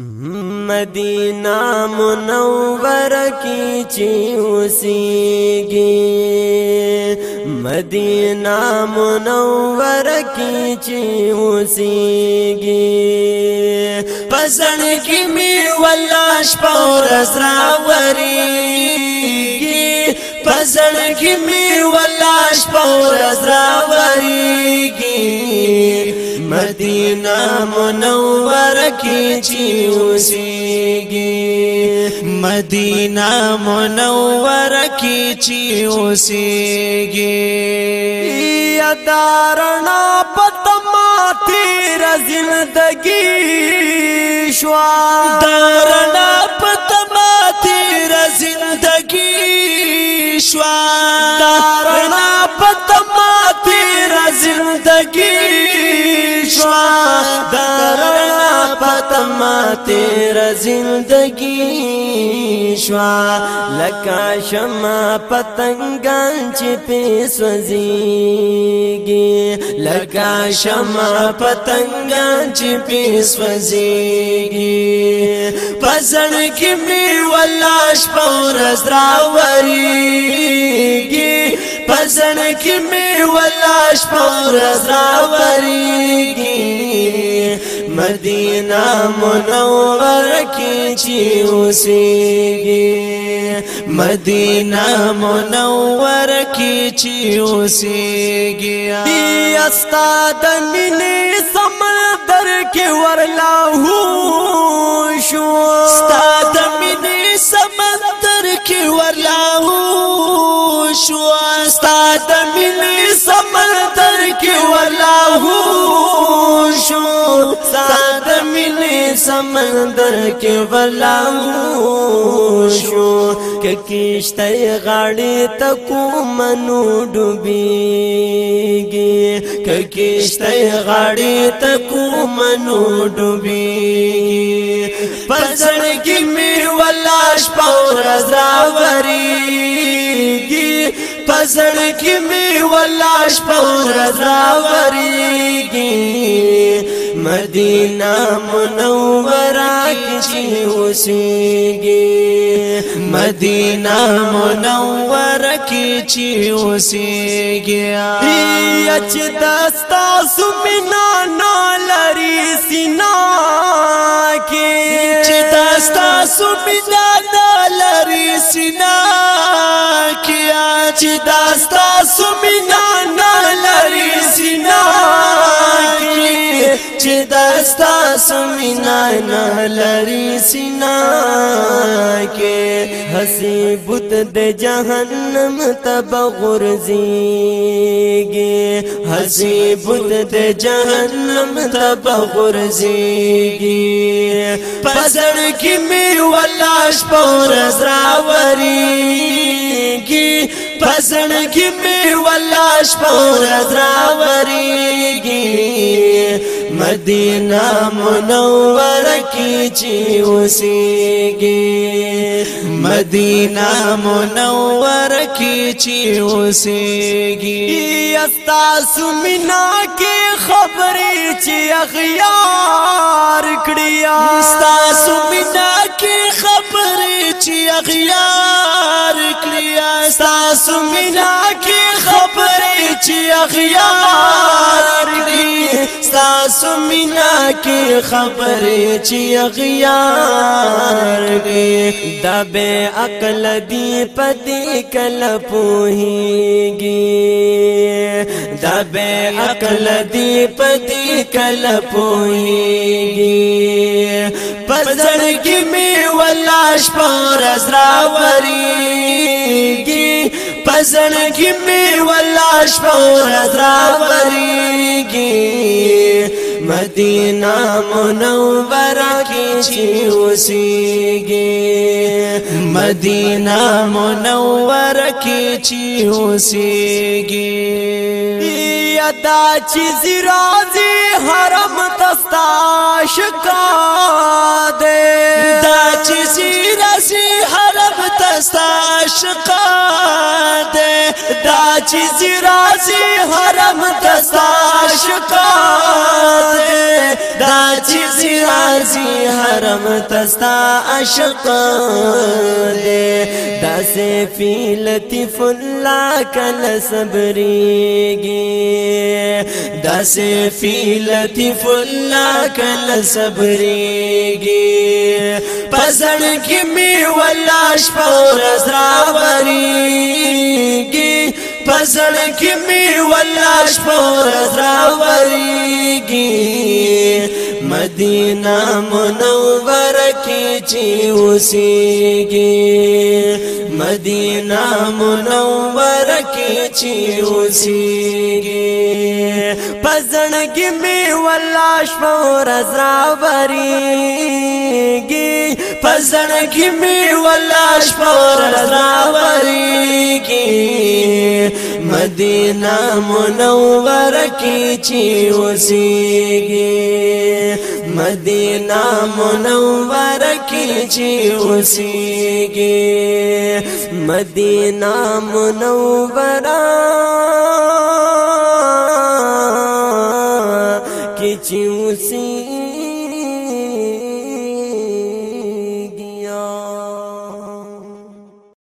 مدینہ منور کی چیوسیگی مدینہ منور کی چیوسیگی پسن کی می ولاش پور اسراوریگی پسن کی می ولاش پور اسراوریگی مدینہ منور کی چیوسیگی مدینہ منور کی چیوسیگی یا دارنا پتما تیر زندگی شوا دارنا ما تیر زندگی شوا لکا شما پتنگان چی پی سوزیگی لکا شما پتنگان چی پی سوزیگی پزن کی می ولاش پورز راوریگی پزن کی می ولاش پورز راوریگی مدینہ منور کی چی اوسیگی مدینہ منور کی چی اوسیگی استا د مینې سمندر کې ورلا هو شو استا د مینې سمندر کې ورلا هو شو استا د مینې سمندر کې ورلا هو شو ساد مینې سمندر کې ولاو شو ککشته غاړې تکو منو ډوبېږي ککشته غاړې تکو منو ډوبېږي پسړ کې مې ولاش پاور زراوريږي پزړ کې می ولاش پر رضا وریږي مدینہ منورہ کشی اوسیږي مدینہ منورہ کشی اوسیږي اچ دستا سمنا نالری سینا کې چې دستا سمنا نالری سینا کې چې داستا سمینا نه لري سینا کې چې داستا سمینا نه لري سینا کې حسی بت د جهنم تب غرزيږي حسی بت د جهنم تب غرزيږي پسړ کې می ولاش پور زراوريږي پزړګي می ولاش پر دراوريږي مدینه منوره کی چې وسیږي مدینه منوره کی چې وسیږي استاس مینا کې خبرې چې اغیار کړیا استاس مینا کې خبرې چې اغیار سمینا کی خبرې چې اغیار کړي ستاسو مینا کی خبرې چې اغیار کړي د به عقل دی پدې کله پوهیږي د به عقل دی پدې کله پوهیږي پزړګي می ولاش پر ازراوريږي پزړ کې می ولا شپور درابريږي مدینہ منوره کې چې اوسېږي مدینہ منوره کې چې اوسېږي یادا چې زیرازي حرم تستا شکا دے دا چې زیرازي حرم تستا شکا چې زیرازي حرم دستا شکار دا چې زیرازي حرم دستا عشق دې داسې فی لطیف الله کل صبرېږي داسې فی لطیف الله کل صبرېږي پسړ کې می ولاش پر زراوري پزړ کې می ولاش پر راوريږي مدینه منوره کې چې اوسيږي مدینه منوره کې چې اوسيږي پزړ کې می ولاش پر راوريږي پزړ کې می ولاش پر راوري کې مدینه منوره کې چې وسیږي مدینه منوره کې چې وسیږي مدینه منوره کې چې وسیږي